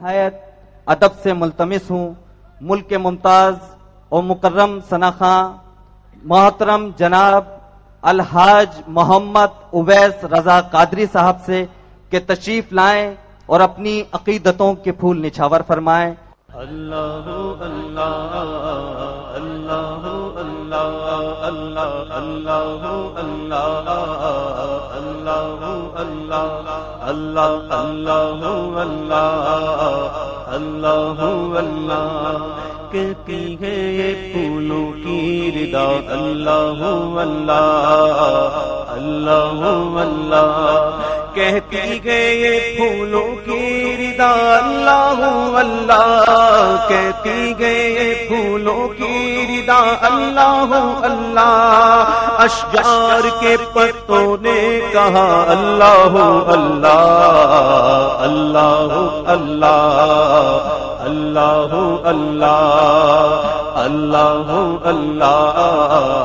نہایت ادب سے ملتمس ہوں۔ ملک کے ممتاز اور مکرم خاں، محترم جناب الحاج محمد اویس رضا قادری صاحب سے کہ تشریف لائیں اور اپنی عقیدتوں کے پھول نچھاور فرمائیں۔ اللہ اللہ اللہ اللہ اللہ اللہ اللہ اللہ اللہ اللہ اللہ کہتی ہے یہ پھولوں کی ردا اللہ اللہ اللہ اللہ کہتی گئے یہ پھولوں کی ردا اللہ اللہ کہتی گئے پھولوں کی ردا اللہ اللہ اشجار کے پتوں نے کہا اللہ اللہ اللہ اللہ اللہ اللہ اللہ اللہ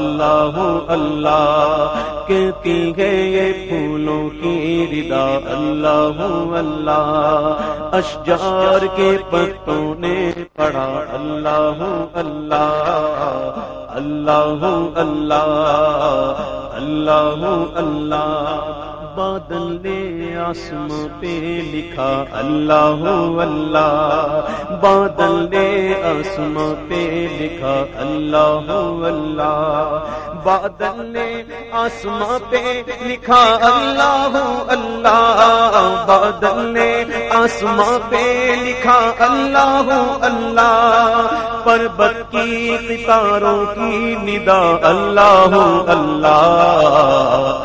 اللہ اللہ کہتی ہے یہ پھولوں کی ردا اللہ اللہ اشجار کے پتوں نے پڑھا اللہ اللہ اللہ اللہ اللہ اللہ بادل نے آسم پہ لکھا، اللہ اللہ۔ بادل نے آسم پہ لکھا، اللہ اللہ۔ بادل نے آسم پہ لکھا، اللہ اللہ۔ بادل نے آسم پہ لکھا، اللہ اللہ۔ پر بد کی ستاروں کی ندا اللہ اللہ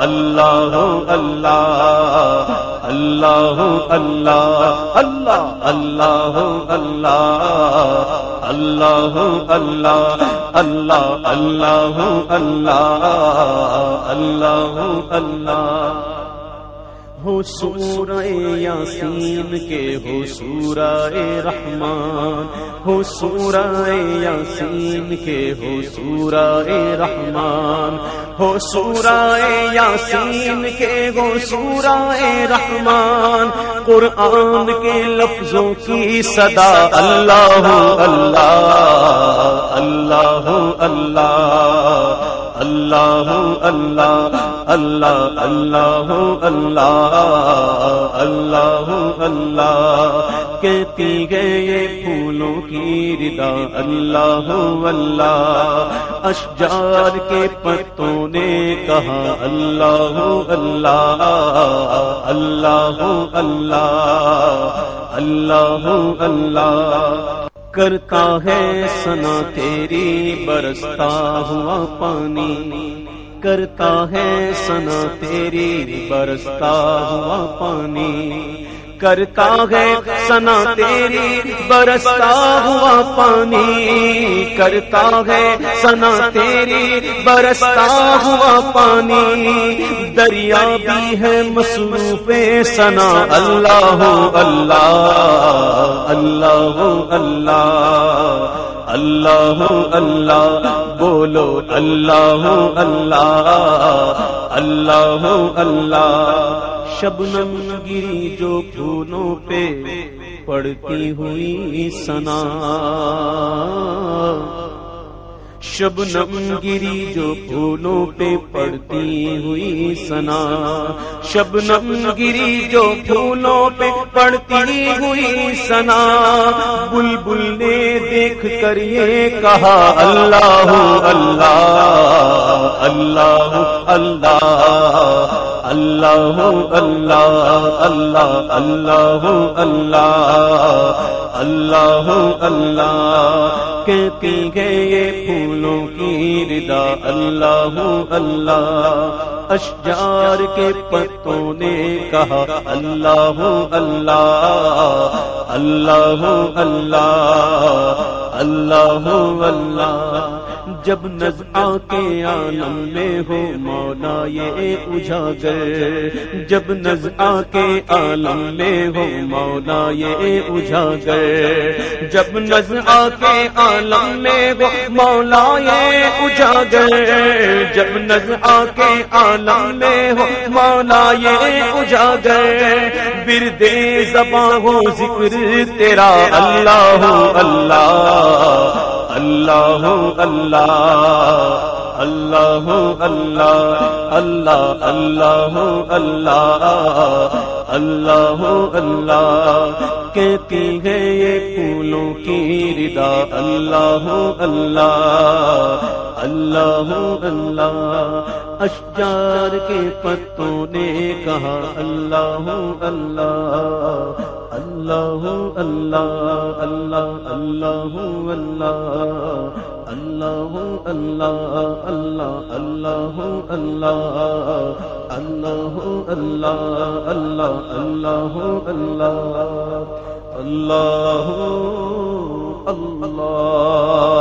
اللہ اللہ اللہ اللہ اللہ اللہ اللہ اللہ اللہ اللہ اللہ اللہ اللہ اللہ اللہ ہو سورہ یاسین کے ہو سورہ رحمان ہو سورہ یاسین کے ہو سورہ رحمان ہو سورہ یاسین کے ہو سورہ رحمان۔ قرآن کے لفظوں کی صدا اللہ اللہ اللہ اللہ اللہ اللہ اللہ اللہ ہو اللہ اللہ ہو اللہ کہتی گئے پھولوں کی ردا، اللہ ہو اللہ اشجار کے پتوں نے کہا، اللہ ہو اللہ اللہ ہو اللہ اللہ ہو اللہ کرتا ہے سنا تیری برستا ہوا پانی کرتا ہے سنا تیری برستا ہوا پانی۔ کرتا ہے سنا تیری برستا ہوا پانی۔ کرتا ہے سنا تیری برستا ہوا پانی۔ دریا بھی ہے مصروف سنا اللہ اللہ اللہ اللہ اللہ اللہ، بولو اللہ اللہ اللہ اللہ شبنم گری جو پھولوں پہ پڑتی ہوئی سنا۔ شبنم گری جو پھولوں پہ پڑتی ہوئی سنا شبنم گری جو پھولوں پہ پڑتی ہوئی سنا بلبل نے دیکھ کر یہ کہا اللہ اللہ اللہ اللہ اللہ اللہ اللہ اللہ اللہ اللہ اللہ کہتی گئے پھولوں کی ردا، اللہ اللہ۔ اشجار کے پتوں نے کہا، اللہ اللہ۔ اللہ اللہ۔ اللہ اللہ۔ جب نزعہ کے عالم میں ہو، مولا یہ اجاگر۔ جب نزعہ کے عالم میں ہو، مولا یہ اجاگر۔ جب نزعہ کے عالم میں ہو، مولا یہ اجاگر۔ جب نزعہ کے عالم میں ہو، مولا یہ اجاگر۔ بردے زباں ہو، ذکر تیرا اللہ اللہ۔ اللہ اللہ اللہ اللہ اللہ اللہ اللہ اللہ اللہ کہتی ہے یہ پھولوں کی ردا، اللہ اللہ اللہ اللہ اشجار کے پتوں نے کہا اللہ اللہ اللہ اللہ اللہ اللہ اللہ اللہ اللہ اللہ اللہ اللہ اللہ اللہ اللہ اللہ اللہ اللہ اللہ